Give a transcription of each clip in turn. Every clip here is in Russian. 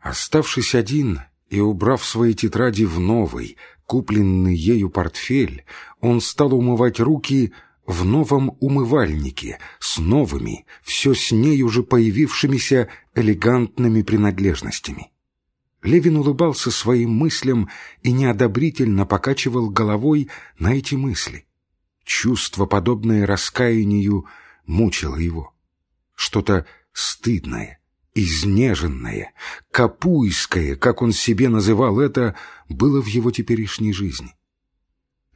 Оставшись один и убрав свои тетради в новый, купленный ею портфель, он стал умывать руки в новом умывальнике с новыми, все с ней уже появившимися элегантными принадлежностями. Левин улыбался своим мыслям и неодобрительно покачивал головой на эти мысли. Чувство, подобное раскаянию, мучило его. Что-то стыдное, изнеженное, капуйское, как он себе называл это, было в его теперешней жизни.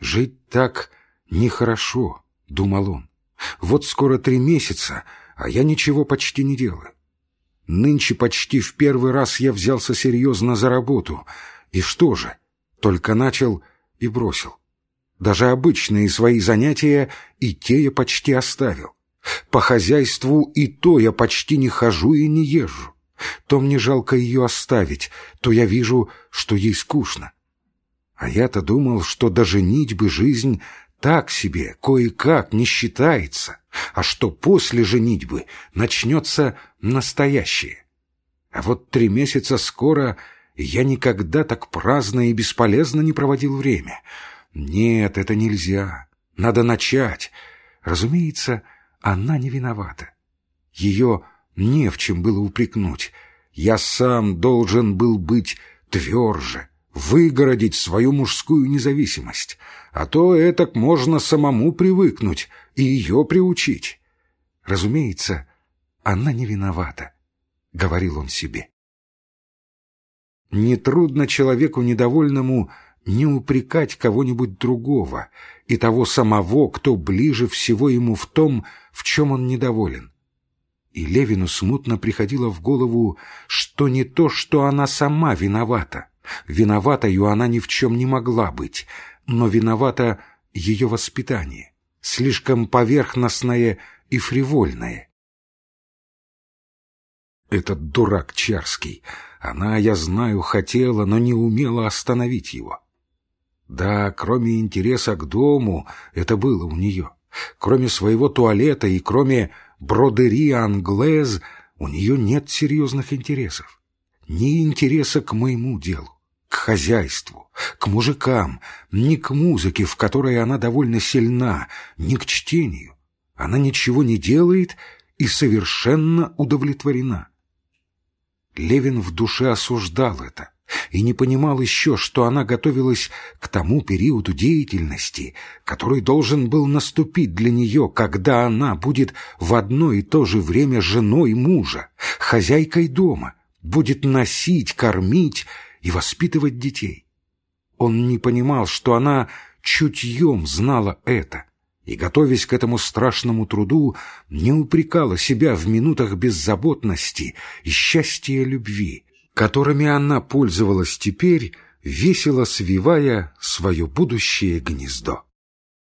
«Жить так нехорошо», — думал он. «Вот скоро три месяца, а я ничего почти не делаю. Нынче почти в первый раз я взялся серьезно за работу. И что же? Только начал и бросил. Даже обычные свои занятия и те я почти оставил. По хозяйству и то я почти не хожу и не езжу. То мне жалко ее оставить, то я вижу, что ей скучно. А я-то думал, что даже бы жизнь так себе, кое-как не считается, а что после женитьбы начнется настоящее. А вот три месяца скоро я никогда так праздно и бесполезно не проводил время. Нет, это нельзя. Надо начать. Разумеется, она не виновата. Ее не в чем было упрекнуть. Я сам должен был быть тверже, выгородить свою мужскую независимость, а то этак можно самому привыкнуть и ее приучить. Разумеется, она не виновата, — говорил он себе. Нетрудно человеку недовольному не упрекать кого-нибудь другого и того самого, кто ближе всего ему в том, в чем он недоволен. И Левину смутно приходило в голову, что не то, что она сама виновата. Виноватою она ни в чем не могла быть, но виновата ее воспитание, слишком поверхностное и фривольное. Этот дурак Чарский, она, я знаю, хотела, но не умела остановить его. Да, кроме интереса к дому, это было у нее. Кроме своего туалета и кроме бродери англез, у нее нет серьезных интересов. Ни интереса к моему делу, к хозяйству, к мужикам, ни к музыке, в которой она довольно сильна, ни к чтению. Она ничего не делает и совершенно удовлетворена. Левин в душе осуждал это и не понимал еще, что она готовилась к тому периоду деятельности, который должен был наступить для нее, когда она будет в одно и то же время женой мужа, хозяйкой дома, будет носить, кормить и воспитывать детей. Он не понимал, что она чутьем знала это, и, готовясь к этому страшному труду, не упрекала себя в минутах беззаботности и счастья любви, которыми она пользовалась теперь, весело свивая свое будущее гнездо.